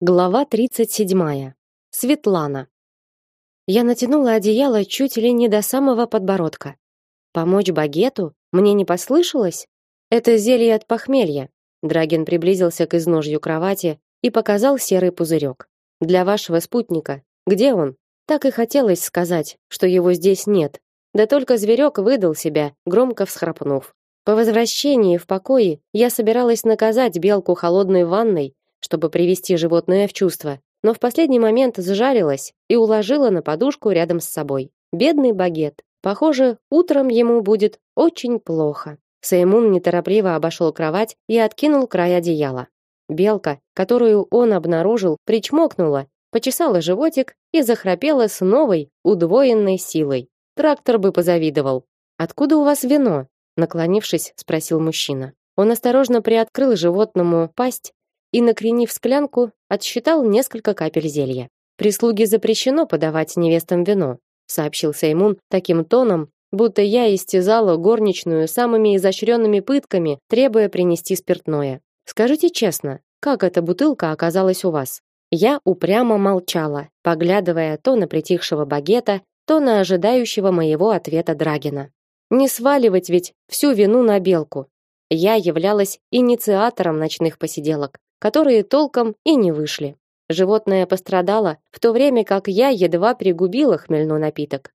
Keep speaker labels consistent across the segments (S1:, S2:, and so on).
S1: Глава 37. Светлана. Я натянула одеяло чуть ли не до самого подбородка. Помочь багету? Мне не послышалось? Это зелье от похмелья. Драгин приблизился к изножью кровати и показал серый пузырек. Для вашего спутника. Где он? Так и хотелось сказать, что его здесь нет. Да только зверек выдал себя, громко всхрапнув. По возвращении в покое я собиралась наказать белку холодной ванной чтобы привести животное в чувство, но в последний момент сжалилась и уложила на подушку рядом с собой. Бедный багет. Похоже, утром ему будет очень плохо. Сеймун неторопливо обошел кровать и откинул край одеяла. Белка, которую он обнаружил, причмокнула, почесала животик и захрапела с новой, удвоенной силой. Трактор бы позавидовал. Откуда у вас вино? наклонившись, спросил мужчина. Он осторожно приоткрыл животному пасть и, накренив склянку, отсчитал несколько капель зелья. Прислуге запрещено подавать невестам вино, сообщил Сеймун таким тоном, будто я истязала горничную самыми изощренными пытками, требуя принести спиртное. Скажите честно, как эта бутылка оказалась у вас? Я упрямо молчала, поглядывая то на притихшего багета, то на ожидающего моего ответа Драгина. Не сваливать ведь всю вину на белку. Я являлась инициатором ночных посиделок, которые толком и не вышли. Животное пострадало, в то время как я едва пригубила хмельной напиток.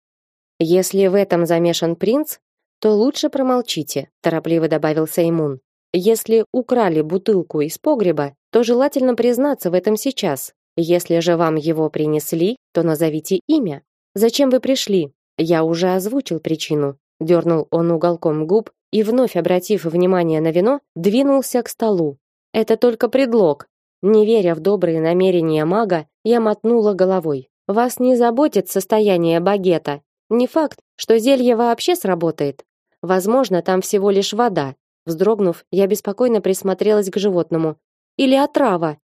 S1: Если в этом замешан принц, то лучше промолчите, торопливо добавил Сеймун. Если украли бутылку из погреба, то желательно признаться в этом сейчас. Если же вам его принесли, то назовите имя. Зачем вы пришли? Я уже озвучил причину. Дернул он уголком губ и вновь обратив внимание на вино, двинулся к столу. Это только предлог. Не веря в добрые намерения мага, я мотнула головой. Вас не заботит состояние багета. Не факт, что зелье вообще сработает. Возможно, там всего лишь вода. Вздрогнув, я беспокойно присмотрелась к животному. Или отрава.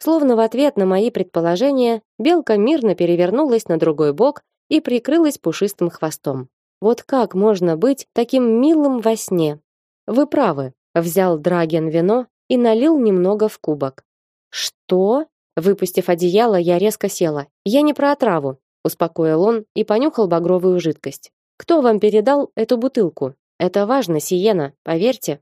S1: Словно в ответ на мои предположения, белка мирно перевернулась на другой бок и прикрылась пушистым хвостом. Вот как можно быть таким милым во сне? Вы правы, взял Драген вино и налил немного в кубок. Что? Выпустив одеяло, я резко села. Я не про отраву, успокоил он и понюхал багровую жидкость. Кто вам передал эту бутылку? Это важно, Сиена, поверьте.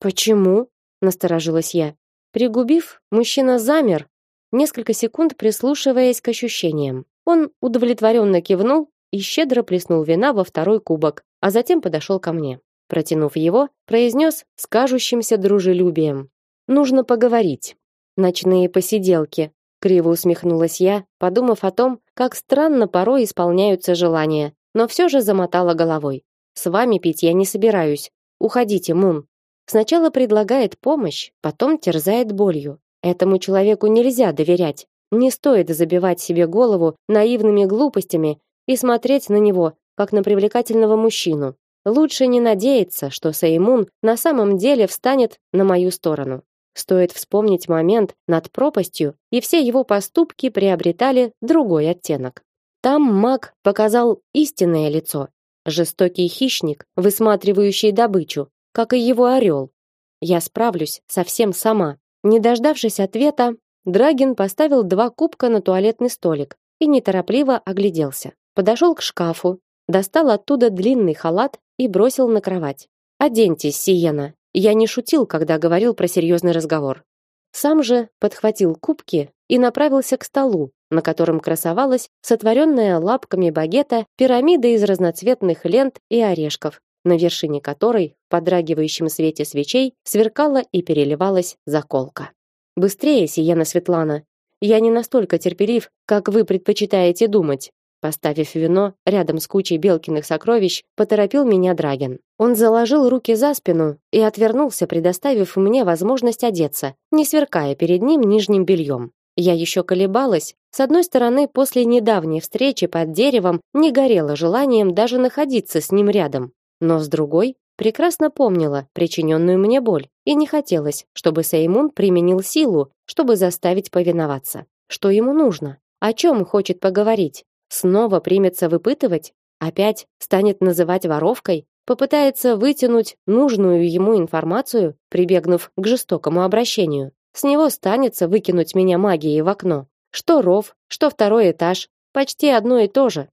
S1: Почему? насторожилась я. Пригубив, мужчина замер, несколько секунд прислушиваясь к ощущениям. Он удовлетворенно кивнул и щедро плеснул вина во второй кубок, а затем подошел ко мне. Протянув его, произнес с кажущимся дружелюбием: Нужно поговорить. Ночные посиделки. Криво усмехнулась я, подумав о том, как странно порой исполняются желания, но все же замотала головой. С вами пить я не собираюсь. Уходите, Мун. Сначала предлагает помощь, потом терзает болью. Этому человеку нельзя доверять. Не стоит забивать себе голову наивными глупостями и смотреть на него, как на привлекательного мужчину. Лучше не надеяться, что Сеймун на самом деле встанет на мою сторону. Стоит вспомнить момент над пропастью, и все его поступки приобретали другой оттенок. Там маг показал истинное лицо, жестокий хищник, высматривающий добычу, как и его орел. Я справлюсь совсем сама. Не дождавшись ответа, Драгин поставил два кубка на туалетный столик и неторопливо огляделся. Подошел к шкафу, достал оттуда длинный халат и бросил на кровать. Оденьтесь, Сиена, я не шутил, когда говорил про серьезный разговор. Сам же подхватил кубки и направился к столу, на котором красовалась сотворенная лапками багета пирамида из разноцветных лент и орешков, на вершине которой в подрагивающем свете свечей сверкала и переливалась заколка. Быстрее, Сиена Светлана. Я не настолько терпелив, как вы предпочитаете думать. Поставив вино рядом с кучей Белкиных сокровищ, поторопил меня Драген. Он заложил руки за спину и отвернулся, предоставив мне возможность одеться, не сверкая перед ним нижним бельем. Я еще колебалась. С одной стороны, после недавней встречи под деревом не горело желанием даже находиться с ним рядом, но с другой прекрасно помнила причиненную мне боль и не хотелось, чтобы Сеймун применил силу, чтобы заставить повиноваться. Что ему нужно? О чем хочет поговорить? Снова примется выпытывать? Опять станет называть воровкой? Попытается вытянуть нужную ему информацию, прибегнув к жестокому обращению? С него станется выкинуть меня магией в окно. Что ров, что второй этаж, почти одно и то же.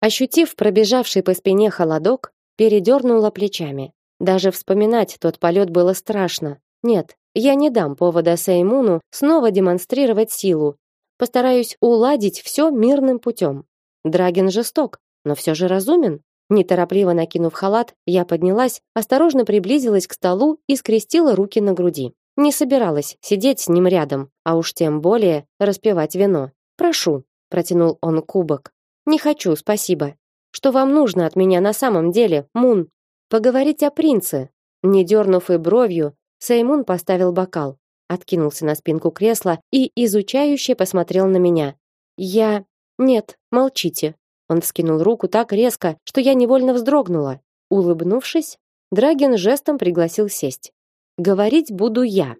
S1: Ощутив пробежавший по спине холодок, передернула плечами. Даже вспоминать тот полет было страшно. Нет, я не дам повода Сеймуну снова демонстрировать силу. Постараюсь уладить все мирным путем. Драген жесток, но все же разумен. Неторопливо накинув халат, я поднялась, осторожно приблизилась к столу и скрестила руки на груди. Не собиралась сидеть с ним рядом, а уж тем более распивать вино. Прошу, протянул он кубок. Не хочу, спасибо. Что вам нужно от меня на самом деле, Мун? Поговорить о принце. Не дернув и бровью, Сеймун поставил бокал, откинулся на спинку кресла и изучающе посмотрел на меня. Я нет, молчите. Он вскинул руку так резко, что я невольно вздрогнула. Улыбнувшись, Драген жестом пригласил сесть. Говорить буду я.